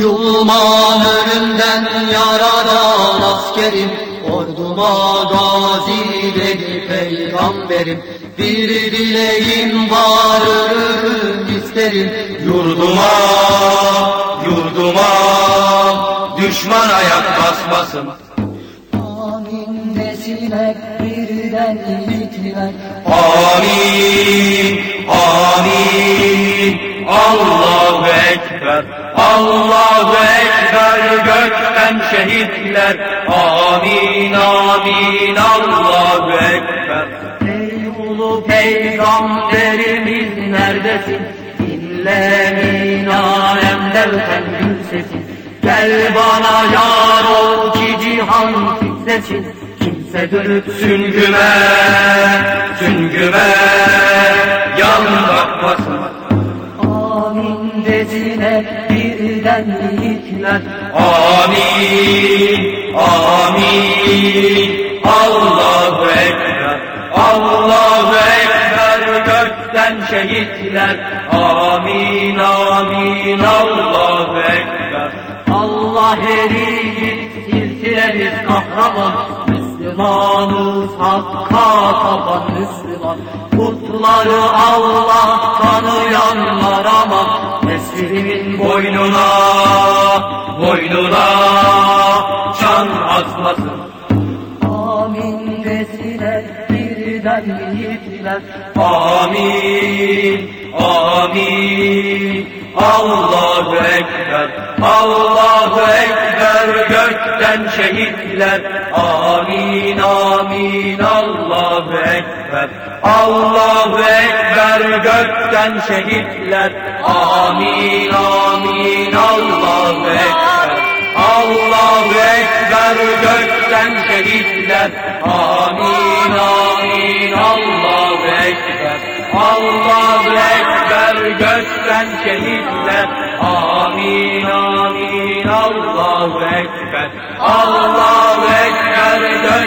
Yılman ölümden yaradan askerim Orduma gazi dedi peygamberim Bir dileğim var ölüm isterim Yurduma, yurduma düşman ayak basmasın. Amin desinler birden yiğitler Amin, amin. Allahu Ekber, Allahu Ekber gökten şehitler. Amin, amin. Allahu Ekber. Ey ulu peygamberimiz neredesin? Dinle minalemde öten gül sesin Gel bana yar ol ki cihan fitnesin Kimse dönüp Süngüme, süngüme yan bakmasın. Desine birden yiğitler Amin, amin. Allahu Ekber, Allahu Ekber gökten şehitler. Amin, amin. Allahu Ekber. Allah eriyip silsilemiz kahraman Müslümanız hakka taban Müslüman Putları Allah Boynuna, boynuna can atmasın. Amin desine birden yiğitler Amin, amin. Allahu Ekber, Allahu Ekber gökten şehitler. Amin, amin. Allahu Ekber, Allahu Ekber gökten şehitler. Amin, amin. Allahu Ekber, Allahu Ekber gökten şehitler. Amin, amin. Allahu Ekber, Allahu Ekber gökten şehitler. Amin, amin. Allahu Ekber, Allahu Ekber gökten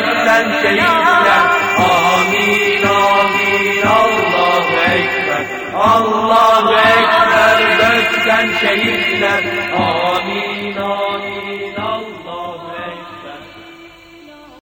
شهید آمین